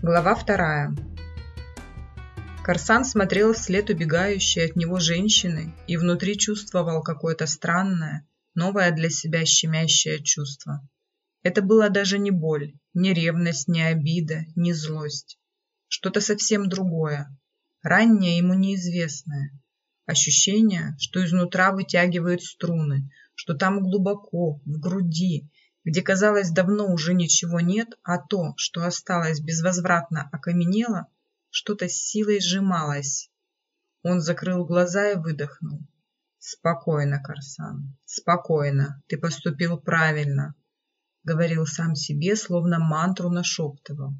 Глава вторая. Корсан смотрел вслед убегающей от него женщины и внутри чувствовал какое-то странное, новое для себя щемящее чувство. Это была даже не боль, не ревность, не обида, не злость. Что-то совсем другое, раннее ему неизвестное. Ощущение, что изнутра вытягивает струны, что там глубоко, в груди, где, казалось, давно уже ничего нет, а то, что осталось безвозвратно окаменело, что-то с силой сжималось. Он закрыл глаза и выдохнул. «Спокойно, Корсан, спокойно, ты поступил правильно», — говорил сам себе, словно мантру нашептывал.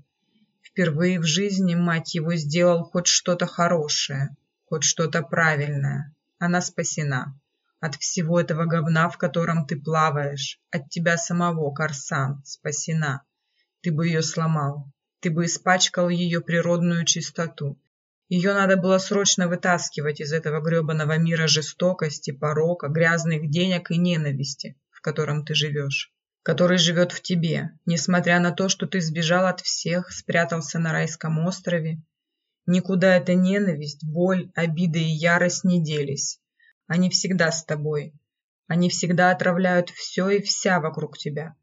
Впервые в жизни, мать его, сделал хоть что-то хорошее, хоть что-то правильное. Она спасена. От всего этого говна, в котором ты плаваешь, от тебя самого, Корсан, спасена. Ты бы ее сломал, ты бы испачкал ее природную чистоту. Ее надо было срочно вытаскивать из этого гребаного мира жестокости, порока, грязных денег и ненависти, в котором ты живешь, который живет в тебе, несмотря на то, что ты сбежал от всех, спрятался на райском острове. Никуда эта ненависть, боль, обида и ярость не делись. Они всегда с тобой. Они всегда отравляют все и вся вокруг тебя.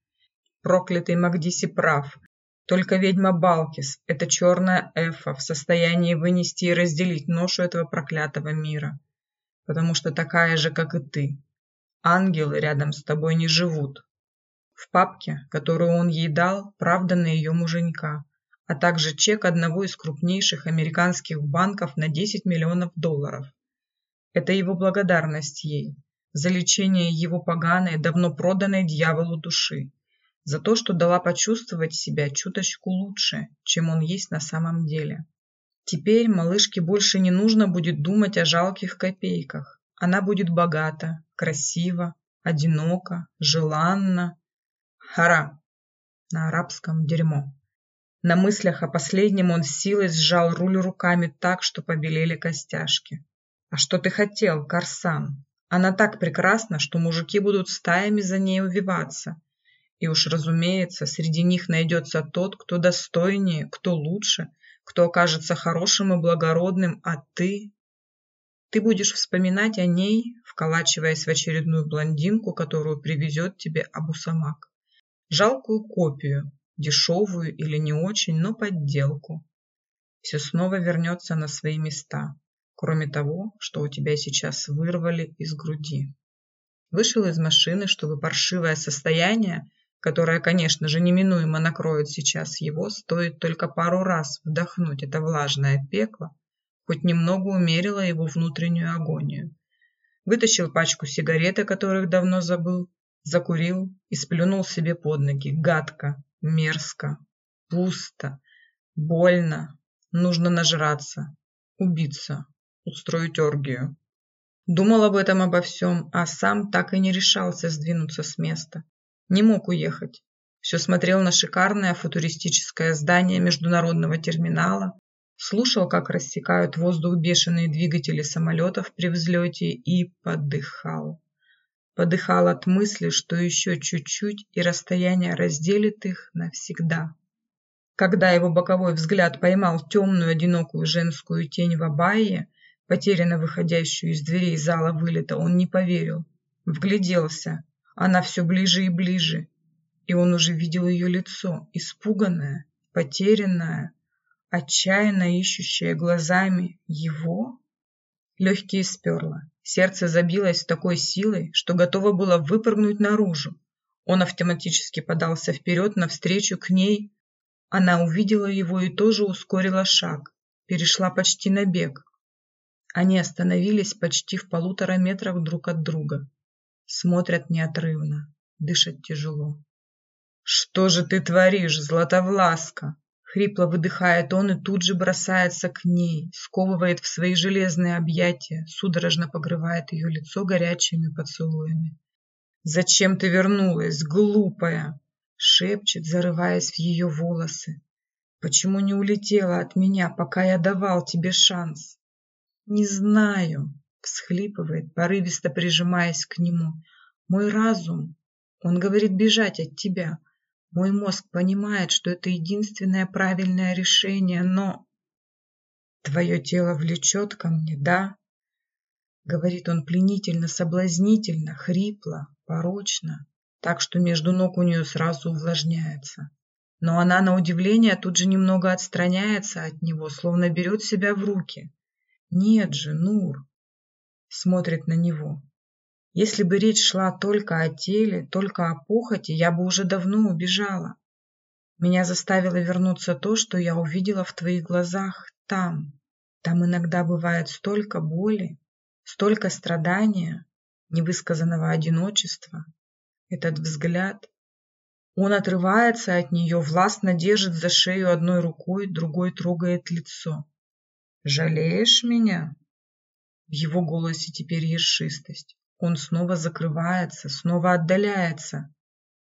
Проклятый Магдиси прав. Только ведьма Балкис, эта черная эфа, в состоянии вынести и разделить ношу этого проклятого мира. Потому что такая же, как и ты. Ангелы рядом с тобой не живут. В папке, которую он ей дал, правда на ее муженька, а также чек одного из крупнейших американских банков на 10 миллионов долларов. Это его благодарность ей за лечение его поганой, давно проданной дьяволу души, за то, что дала почувствовать себя чуточку лучше, чем он есть на самом деле. Теперь малышке больше не нужно будет думать о жалких копейках. Она будет богата, красива, одинока, желанна. Хара. На арабском дерьмо. На мыслях о последнем он силой сжал руль руками так, что побелели костяшки. А что ты хотел, Корсан? Она так прекрасна, что мужики будут стаями за ней увиваться. И уж, разумеется, среди них найдется тот, кто достойнее, кто лучше, кто окажется хорошим и благородным, а ты... Ты будешь вспоминать о ней, вколачиваясь в очередную блондинку, которую привезет тебе Абусамак. Жалкую копию, дешевую или не очень, но подделку. Все снова вернется на свои места кроме того, что у тебя сейчас вырвали из груди. Вышел из машины, чтобы паршивое состояние, которое, конечно же, неминуемо накроет сейчас его, стоит только пару раз вдохнуть это влажное пекло, хоть немного умерило его внутреннюю агонию. Вытащил пачку сигарет, о которых давно забыл, закурил и сплюнул себе под ноги. Гадко, мерзко, пусто, больно, нужно нажраться, убиться, устроить оргию. Думал об этом обо всем, а сам так и не решался сдвинуться с места. Не мог уехать. Все смотрел на шикарное футуристическое здание международного терминала, слушал, как рассекают воздух бешеные двигатели самолетов при взлете и подыхал. Подыхал от мысли, что еще чуть-чуть и расстояние разделит их навсегда. Когда его боковой взгляд поймал темную одинокую женскую тень в абайе, потерянно выходящую из дверей зала вылета, он не поверил. Вгляделся. Она все ближе и ближе. И он уже видел ее лицо, испуганное, потерянное, отчаянно ищущее глазами его. Легкие сперло. Сердце забилось с такой силой, что готово было выпрыгнуть наружу. Он автоматически подался вперед навстречу к ней. Она увидела его и тоже ускорила шаг. Перешла почти на бег. Они остановились почти в полутора метрах друг от друга. Смотрят неотрывно, дышат тяжело. «Что же ты творишь, Златовласка?» Хрипло выдыхает он и тут же бросается к ней, сковывает в свои железные объятия, судорожно покрывает ее лицо горячими поцелуями. «Зачем ты вернулась, глупая?» шепчет, зарываясь в ее волосы. «Почему не улетела от меня, пока я давал тебе шанс?» «Не знаю», — всхлипывает, порывисто прижимаясь к нему. «Мой разум, он говорит бежать от тебя. Мой мозг понимает, что это единственное правильное решение, но... Твое тело влечет ко мне, да? Говорит он пленительно, соблазнительно, хрипло, порочно, так что между ног у нее сразу увлажняется. Но она, на удивление, тут же немного отстраняется от него, словно берет себя в руки. Нет же, Нур. Смотрит на него. Если бы речь шла только о теле, только о похоти, я бы уже давно убежала. Меня заставило вернуться то, что я увидела в твоих глазах там. Там иногда бывает столько боли, столько страдания, невысказанного одиночества. Этот взгляд. Он отрывается от нее, властно держит за шею одной рукой, другой трогает лицо. «Жалеешь меня?» В его голосе теперь ершистость. Он снова закрывается, снова отдаляется.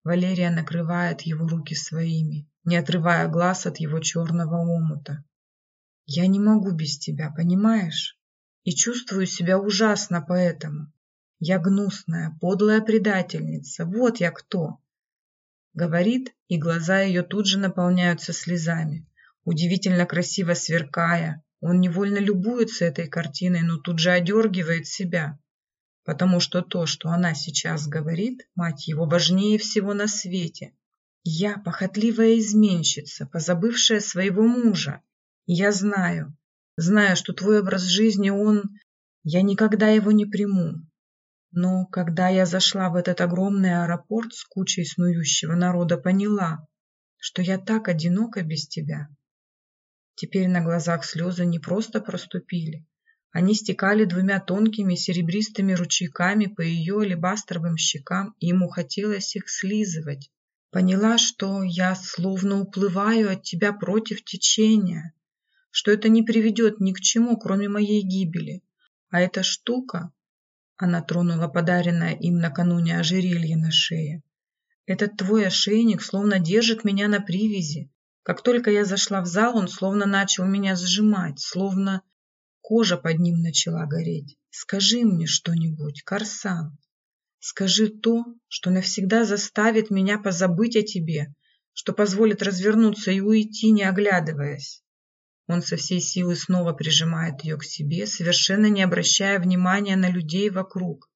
Валерия накрывает его руки своими, не отрывая глаз от его черного омута. «Я не могу без тебя, понимаешь? И чувствую себя ужасно поэтому. Я гнусная, подлая предательница, вот я кто!» Говорит, и глаза ее тут же наполняются слезами, удивительно красиво сверкая. Он невольно любуется этой картиной, но тут же одергивает себя потому что то, что она сейчас говорит, мать его, важнее всего на свете. Я похотливая изменщица, позабывшая своего мужа. Я знаю, знаю, что твой образ жизни, он... Я никогда его не приму. Но когда я зашла в этот огромный аэропорт с кучей снующего народа, поняла, что я так одинока без тебя. Теперь на глазах слезы не просто проступили, они стекали двумя тонкими серебристыми ручейками по ее алебастровым щекам, и ему хотелось их слизывать. Поняла, что я словно уплываю от тебя против течения, что это не приведет ни к чему, кроме моей гибели. А эта штука, она тронула подаренное им накануне ожерелье на шее, этот твой ошейник словно держит меня на привязи. Как только я зашла в зал, он словно начал меня сжимать, словно Кожа под ним начала гореть. Скажи мне что-нибудь, Корсан. Скажи то, что навсегда заставит меня позабыть о тебе, что позволит развернуться и уйти, не оглядываясь. Он со всей силы снова прижимает ее к себе, совершенно не обращая внимания на людей вокруг.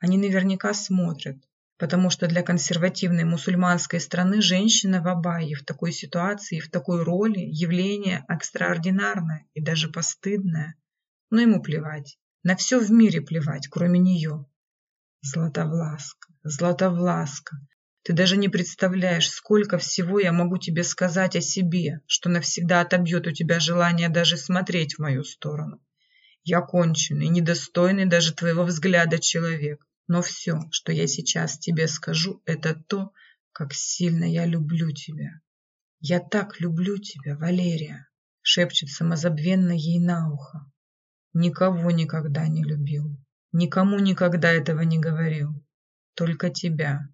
Они наверняка смотрят, потому что для консервативной мусульманской страны женщина в Абайе в такой ситуации, в такой роли явление экстраординарное и даже постыдное. Но ему плевать, на все в мире плевать, кроме нее. Златовласка, Златовласка, ты даже не представляешь, сколько всего я могу тебе сказать о себе, что навсегда отобьет у тебя желание даже смотреть в мою сторону. Я конченый, недостойный даже твоего взгляда человек. Но все, что я сейчас тебе скажу, это то, как сильно я люблю тебя. Я так люблю тебя, Валерия, шепчет самозабвенно ей на ухо. Никого никогда не любил, никому никогда этого не говорил. Только тебя,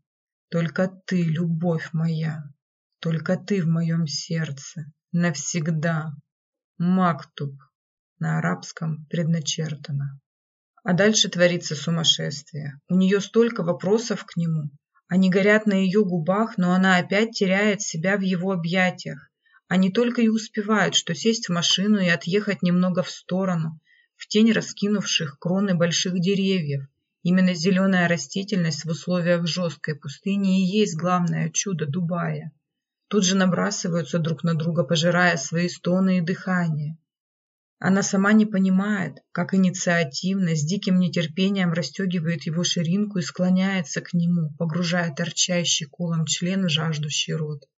только ты, любовь моя, только ты в моем сердце, навсегда. Мактуб на арабском предначертано. А дальше творится сумасшествие. У нее столько вопросов к нему. Они горят на ее губах, но она опять теряет себя в его объятиях. Они только и успевают, что сесть в машину и отъехать немного в сторону, в тень раскинувших кроны больших деревьев. Именно зеленая растительность в условиях жесткой пустыни и есть главное чудо Дубая. Тут же набрасываются друг на друга, пожирая свои стоны и дыхание. Она сама не понимает, как инициативно, с диким нетерпением расстегивает его ширинку и склоняется к нему, погружая торчащий кулом член в жаждущий рот.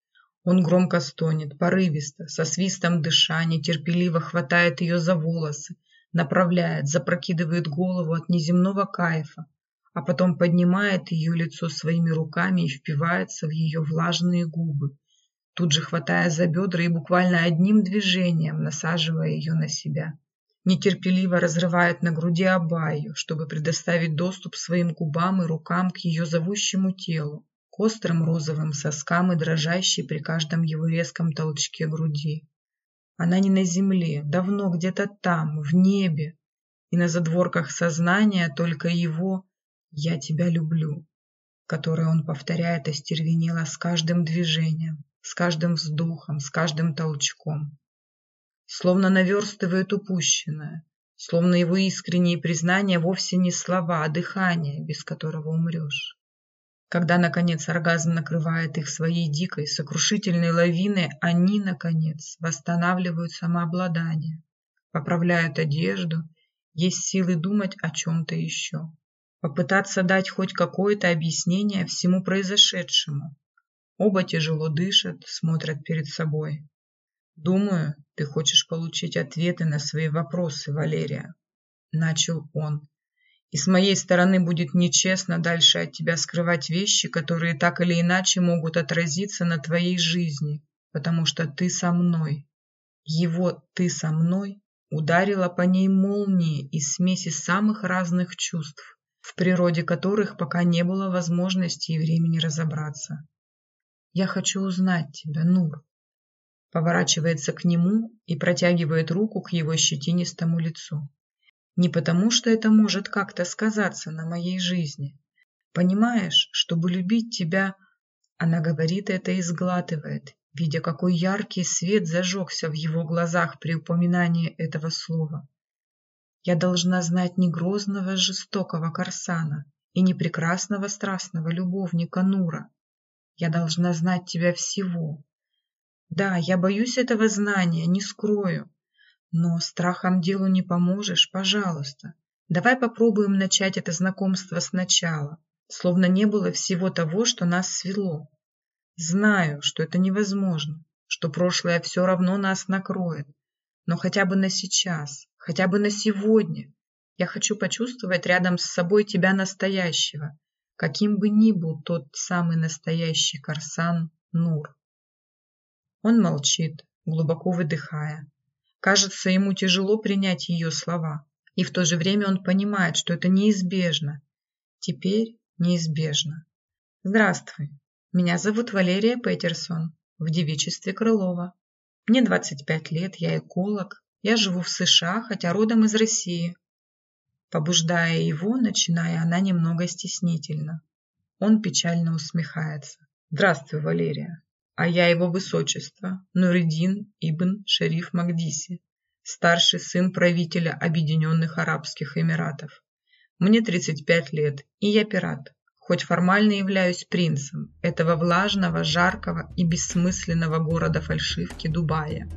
Он громко стонет, порывисто, со свистом дыша, нетерпеливо хватает ее за волосы, направляет, запрокидывает голову от неземного кайфа, а потом поднимает ее лицо своими руками и впивается в ее влажные губы, тут же хватая за бедра и буквально одним движением насаживая ее на себя. Нетерпеливо разрывает на груди абаю, чтобы предоставить доступ своим губам и рукам к ее зовущему телу, к острым розовым соскам и дрожащей при каждом его резком толчке груди. Она не на земле, давно где-то там, в небе, и на задворках сознания только его «я тебя люблю». которое он повторяет остервенело с каждым движением, с каждым вздохом, с каждым толчком. Словно наверстывает упущенное, словно его искренние признания вовсе не слова, а дыхание, без которого умрешь. Когда, наконец, оргазм накрывает их своей дикой, сокрушительной лавиной, они, наконец, восстанавливают самообладание, поправляют одежду, есть силы думать о чем-то еще попытаться дать хоть какое-то объяснение всему произошедшему. Оба тяжело дышат, смотрят перед собой. «Думаю, ты хочешь получить ответы на свои вопросы, Валерия», – начал он. «И с моей стороны будет нечестно дальше от тебя скрывать вещи, которые так или иначе могут отразиться на твоей жизни, потому что ты со мной. Его «ты со мной» ударила по ней молнией из смеси самых разных чувств, в природе которых пока не было возможности и времени разобраться. «Я хочу узнать тебя, Нур», поворачивается к нему и протягивает руку к его щетинистому лицу. Не потому, что это может как-то сказаться на моей жизни. Понимаешь, чтобы любить тебя, она говорит это и сглатывает, видя, какой яркий свет зажегся в его глазах при упоминании этого слова. Я должна знать не грозного жестокого Корсана и не прекрасного страстного любовника Нура. Я должна знать тебя всего. Да, я боюсь этого знания, не скрою. Но страхом делу не поможешь, пожалуйста. Давай попробуем начать это знакомство сначала, словно не было всего того, что нас свело. Знаю, что это невозможно, что прошлое все равно нас накроет, но хотя бы на сейчас, хотя бы на сегодня. Я хочу почувствовать рядом с собой тебя настоящего, каким бы ни был тот самый настоящий Корсан Нур. Он молчит, глубоко выдыхая. Кажется, ему тяжело принять ее слова, и в то же время он понимает, что это неизбежно. Теперь неизбежно. Здравствуй, меня зовут Валерия Петерсон, в девичестве Крылова. Мне 25 лет, я эколог, я живу в США, хотя родом из России. Побуждая его, начиная она немного стеснительно. Он печально усмехается. Здравствуй, Валерия. А я его высочество, Нуридин Ибн Шериф Магдиси, старший сын правителя Объединенных Арабских Эмиратов. Мне 35 лет, и я пират, хоть формально являюсь принцем этого влажного, жаркого и бессмысленного города фальшивки Дубая.